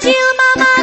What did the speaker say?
chill, mama.